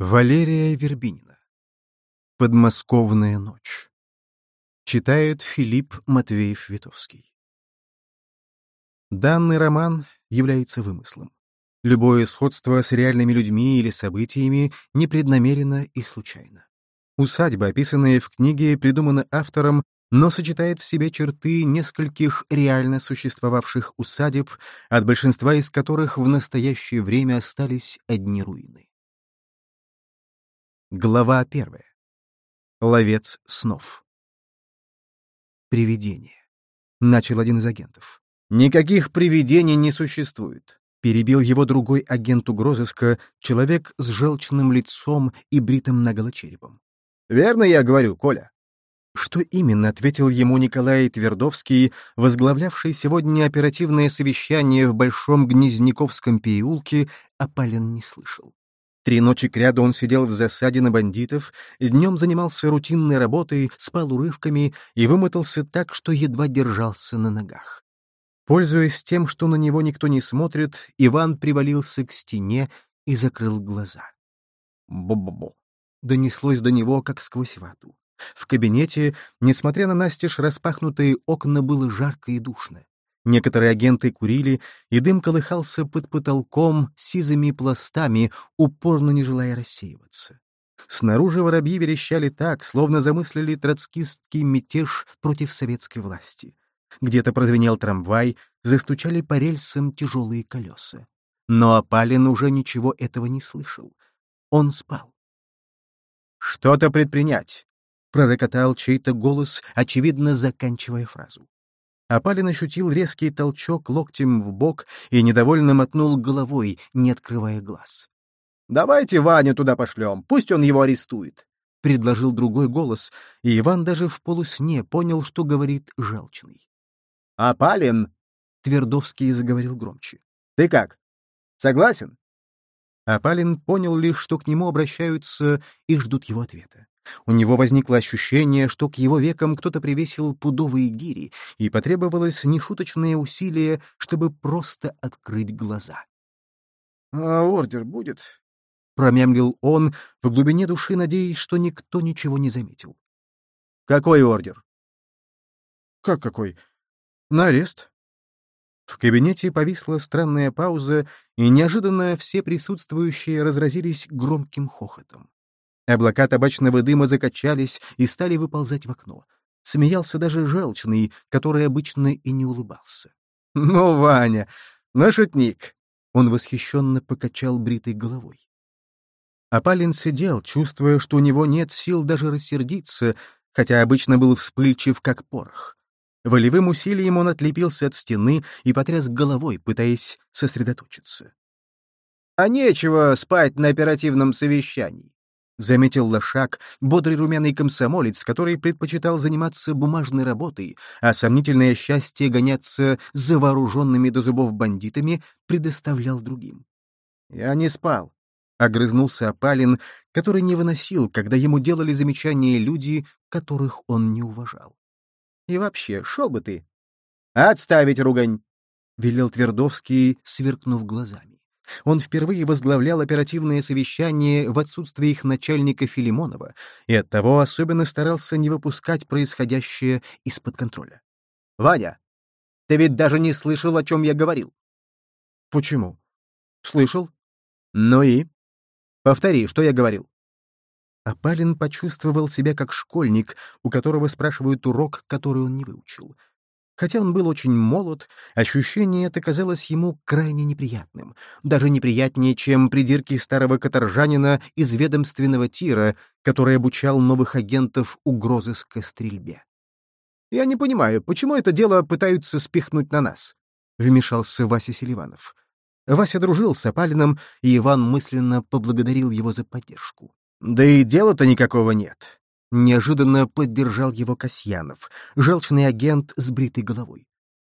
Валерия Вербинина. Подмосковная ночь. Читает Филипп Матвеев-Витовский. Данный роман является вымыслом. Любое сходство с реальными людьми или событиями непреднамеренно и случайно. Усадьба, описанная в книге, придумана автором, но сочетает в себе черты нескольких реально существовавших усадеб, от большинства из которых в настоящее время остались одни руины. Глава первая. Ловец снов. Привидение. Начал один из агентов. Никаких привидений не существует. Перебил его другой агент угрозыска, человек с желчным лицом и бритым наголо черепом. «Верно я говорю, Коля?» Что именно ответил ему Николай Твердовский, возглавлявший сегодня оперативное совещание в Большом Гнезняковском переулке, Апалин не слышал. Три ночи кряду он сидел в засаде на бандитов, днем занимался рутинной работой, спал урывками и вымотался так, что едва держался на ногах. Пользуясь тем, что на него никто не смотрит, Иван привалился к стене и закрыл глаза. Бо-бо-бо. Донеслось до него, как сквозь вату. В кабинете, несмотря на настежь распахнутые окна, было жарко и душно. Некоторые агенты курили, и дым колыхался под потолком сизыми пластами, упорно не желая рассеиваться. Снаружи воробьи верещали так, словно замыслили троцкистский мятеж против советской власти. Где-то прозвенел трамвай, застучали по рельсам тяжелые колеса. Но Апалин уже ничего этого не слышал. Он спал. «Что-то предпринять!» — пророкотал чей-то голос, очевидно, заканчивая фразу. Апалин ощутил резкий толчок локтем в бок и недовольно мотнул головой, не открывая глаз. «Давайте Ваню туда пошлем, пусть он его арестует», — предложил другой голос, и Иван даже в полусне понял, что говорит Желчный. «Апалин!» — Твердовский заговорил громче. «Ты как? Согласен?» Апалин понял лишь, что к нему обращаются и ждут его ответа. У него возникло ощущение, что к его векам кто-то привесил пудовые гири, и потребовалось нешуточное усилие, чтобы просто открыть глаза. «А ордер будет?» — промямлил он, в глубине души надеясь, что никто ничего не заметил. «Какой ордер?» «Как какой? На арест?» В кабинете повисла странная пауза, и неожиданно все присутствующие разразились громким хохотом. Облака табачного дыма закачались и стали выползать в окно. Смеялся даже желчный, который обычно и не улыбался. «Ну, Ваня, наш шутник!» Он восхищенно покачал бритой головой. Апалин сидел, чувствуя, что у него нет сил даже рассердиться, хотя обычно был вспыльчив, как порох. Волевым усилием он отлепился от стены и потряс головой, пытаясь сосредоточиться. «А нечего спать на оперативном совещании. — заметил Лошак, бодрый румяный комсомолец, который предпочитал заниматься бумажной работой, а сомнительное счастье гоняться за вооруженными до зубов бандитами предоставлял другим. «Я не спал», — огрызнулся Апалин, который не выносил, когда ему делали замечания люди, которых он не уважал. «И вообще, шел бы ты!» «Отставить ругань!» — велел Твердовский, сверкнув глазами. Он впервые возглавлял оперативное совещание в отсутствие их начальника Филимонова и оттого особенно старался не выпускать происходящее из-под контроля. «Ваня, ты ведь даже не слышал, о чем я говорил?» «Почему?» «Слышал». «Ну и?» «Повтори, что я говорил». Апалин почувствовал себя как школьник, у которого спрашивают урок, который он не выучил. Хотя он был очень молод, ощущение это казалось ему крайне неприятным, даже неприятнее, чем придирки старого каторжанина из ведомственного тира, который обучал новых агентов угрозыской стрельбе. «Я не понимаю, почему это дело пытаются спихнуть на нас?» — вмешался Вася Селиванов. Вася дружил с Апалиным, и Иван мысленно поблагодарил его за поддержку. «Да и дела-то никакого нет. Неожиданно поддержал его Касьянов, желчный агент с бритой головой.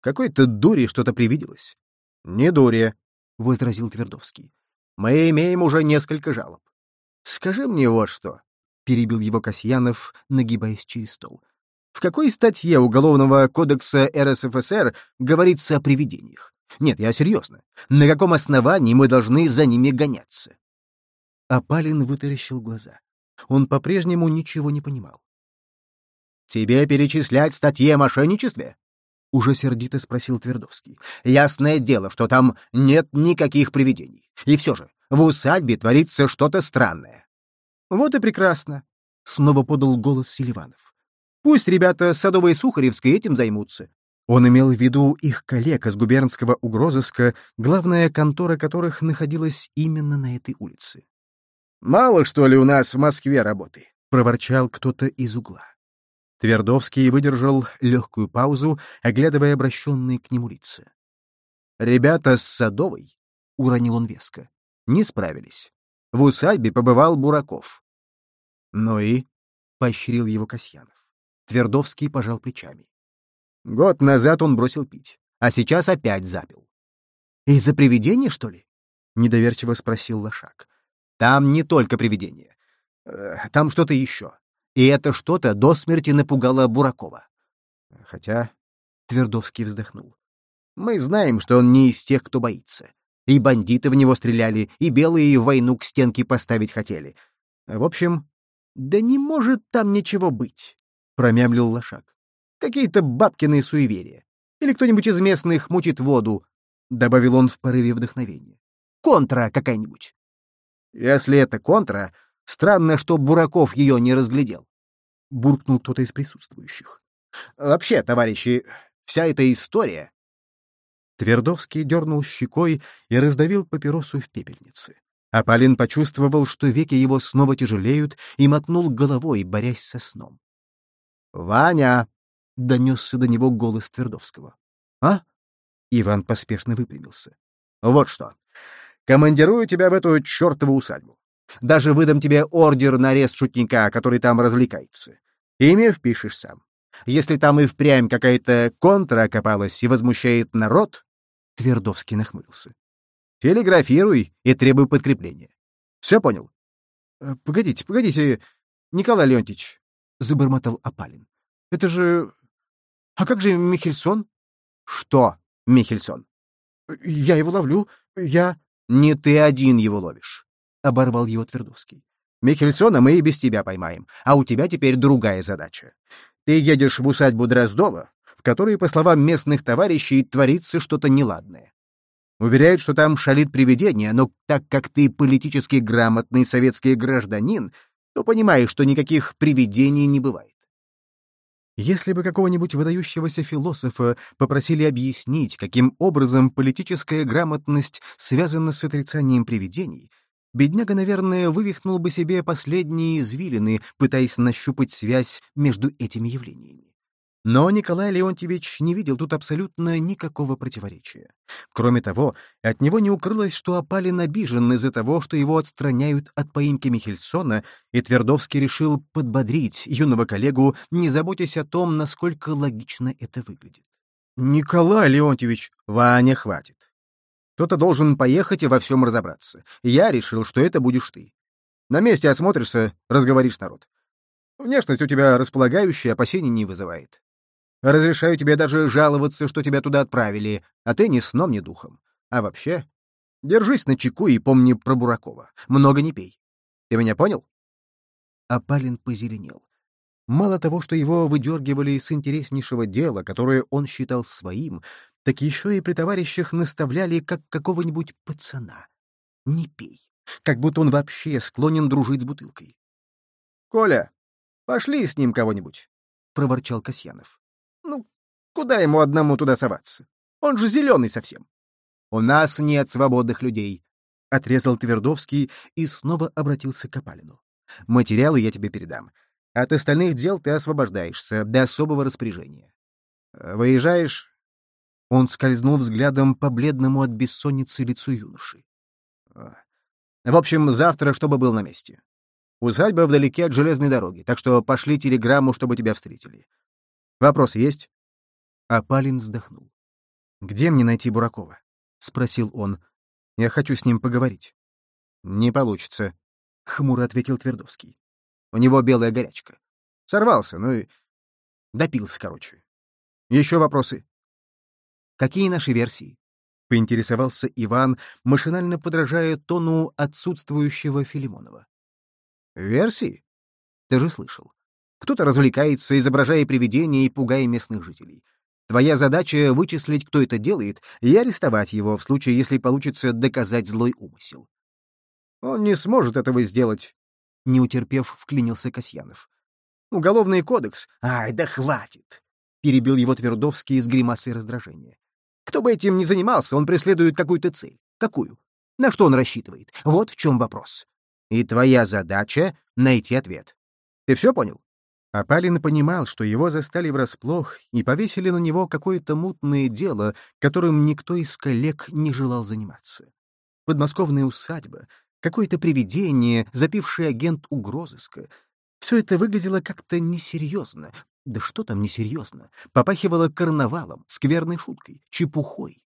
«Какой-то дури что-то привиделось». «Не дури», — возразил Твердовский. «Мы имеем уже несколько жалоб». «Скажи мне вот что», — перебил его Касьянов, нагибаясь через стол. «В какой статье Уголовного кодекса РСФСР говорится о привидениях? Нет, я серьезно. На каком основании мы должны за ними гоняться?» Апалин вытаращил глаза. Он по-прежнему ничего не понимал. «Тебе перечислять статьи о мошенничестве?» — уже сердито спросил Твердовский. «Ясное дело, что там нет никаких привидений. И все же, в усадьбе творится что-то странное». «Вот и прекрасно», — снова подал голос Селиванов. «Пусть ребята с Садовой и Сухаревской этим займутся. Он имел в виду их коллег из губернского угрозыска, главная контора которых находилась именно на этой улице. «Мало, что ли, у нас в Москве работы?» — проворчал кто-то из угла. Твердовский выдержал легкую паузу, оглядывая обращенные к нему лица. «Ребята с Садовой», — уронил он веско, — «не справились. В усадьбе побывал Бураков». «Ну и?» — поощрил его Касьянов. Твердовский пожал плечами. Год назад он бросил пить, а сейчас опять запил. «Из-за привидения, что ли?» — недоверчиво спросил Лошак. «Там не только привидение. Э, там что-то еще. И это что-то до смерти напугало Буракова. Хотя...» — Твердовский вздохнул. «Мы знаем, что он не из тех, кто боится. И бандиты в него стреляли, и белые войну к стенке поставить хотели. В общем, да не может там ничего быть», — промямлил Лошак. Какие-то бабкины суеверия. Или кто-нибудь из местных мучит воду, — добавил он в порыве вдохновения. Контра какая-нибудь. Если это контра, странно, что Бураков ее не разглядел. Буркнул кто-то из присутствующих. Вообще, товарищи, вся эта история... Твердовский дернул щекой и раздавил папиросу в пепельнице. Аполлин почувствовал, что веки его снова тяжелеют, и мотнул головой, борясь со сном. «Ваня!» — донесся до него голос Твердовского. «А?» Иван поспешно выпрямился. «Вот что. Командирую тебя в эту чертову усадьбу. Даже выдам тебе ордер на арест шутника, который там развлекается. Имя впишешь сам. Если там и впрямь какая-то контра окопалась и возмущает народ...» Твердовский нахмурился. «Телеграфируй и требуй подкрепления. Все понял?» «Э, «Погодите, погодите, Николай Леонтьевич», — забормотал Апалин. «Это же «А как же Михельсон?» «Что Михельсон?» «Я его ловлю. Я...» «Не ты один его ловишь», — оборвал его Твердовский. «Михельсона мы и без тебя поймаем, а у тебя теперь другая задача. Ты едешь в усадьбу Дроздова, в которой, по словам местных товарищей, творится что-то неладное. Уверяют, что там шалит привидение, но так как ты политически грамотный советский гражданин, то понимаешь, что никаких привидений не бывает. Если бы какого-нибудь выдающегося философа попросили объяснить, каким образом политическая грамотность связана с отрицанием привидений, бедняга, наверное, вывихнул бы себе последние извилины, пытаясь нащупать связь между этими явлениями. Но Николай Леонтьевич не видел тут абсолютно никакого противоречия. Кроме того, от него не укрылось, что Апалин обижен из-за того, что его отстраняют от поимки Михельсона, и Твердовский решил подбодрить юного коллегу, не заботясь о том, насколько логично это выглядит. «Николай Леонтьевич, Ваня, хватит. Кто-то должен поехать и во всем разобраться. Я решил, что это будешь ты. На месте осмотришься, разговоришь народ. Внешность у тебя располагающая, опасений не вызывает. Разрешаю тебе даже жаловаться, что тебя туда отправили, а ты ни сном, ни духом. А вообще, держись на чеку и помни про Буракова. Много не пей. Ты меня понял?» Апалин позеленел. Мало того, что его выдергивали из интереснейшего дела, которое он считал своим, так еще и при товарищах наставляли, как какого-нибудь пацана. «Не пей». Как будто он вообще склонен дружить с бутылкой. «Коля, пошли с ним кого-нибудь», — проворчал Касьянов. Куда ему одному туда соваться? Он же зеленый совсем. У нас нет свободных людей, — отрезал Твердовский и снова обратился к Копалину. Материалы я тебе передам. От остальных дел ты освобождаешься до особого распоряжения. Выезжаешь... Он скользнул взглядом по бледному от бессонницы лицу юноши. В общем, завтра, чтобы был на месте. Усадьба вдалеке от железной дороги, так что пошли телеграмму, чтобы тебя встретили. Вопрос есть?» Апалин вздохнул. «Где мне найти Буракова?» — спросил он. «Я хочу с ним поговорить». «Не получится», — хмуро ответил Твердовский. «У него белая горячка. Сорвался, ну и... Допился, короче. Еще вопросы?» «Какие наши версии?» — поинтересовался Иван, машинально подражая тону отсутствующего Филимонова. «Версии? Ты же слышал. Кто-то развлекается, изображая привидения и пугая местных жителей. Твоя задача — вычислить, кто это делает, и арестовать его в случае, если получится доказать злой умысел. Он не сможет этого сделать, — не утерпев, вклинился Касьянов. Уголовный кодекс. Ай, да хватит! — перебил его Твердовский с гримасой раздражения. Кто бы этим ни занимался, он преследует какую-то цель. Какую? На что он рассчитывает? Вот в чем вопрос. И твоя задача — найти ответ. Ты все понял? Апалин понимал, что его застали врасплох и повесили на него какое-то мутное дело, которым никто из коллег не желал заниматься. Подмосковная усадьба, какое-то привидение, запивший агент угрозыска — все это выглядело как-то несерьезно. Да что там несерьезно? Попахивало карнавалом, скверной шуткой, чепухой.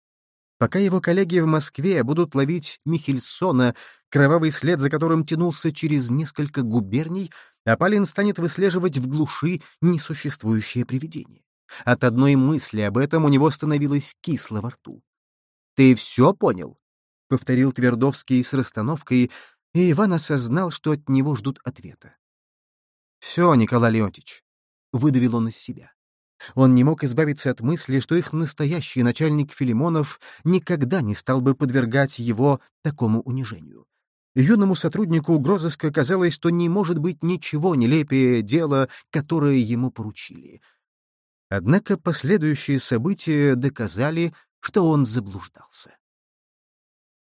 Пока его коллеги в Москве будут ловить Михельсона, кровавый след за которым тянулся через несколько губерний — Апалин станет выслеживать в глуши несуществующее привидение. От одной мысли об этом у него становилось кисло во рту. «Ты все понял?» — повторил Твердовский с расстановкой, и Иван осознал, что от него ждут ответа. «Все, Николай Леонтьевич», — выдавил он из себя. Он не мог избавиться от мысли, что их настоящий начальник Филимонов никогда не стал бы подвергать его такому унижению. Юному сотруднику угрозыска казалось, что не может быть ничего нелепее дела, которое ему поручили. Однако последующие события доказали, что он заблуждался.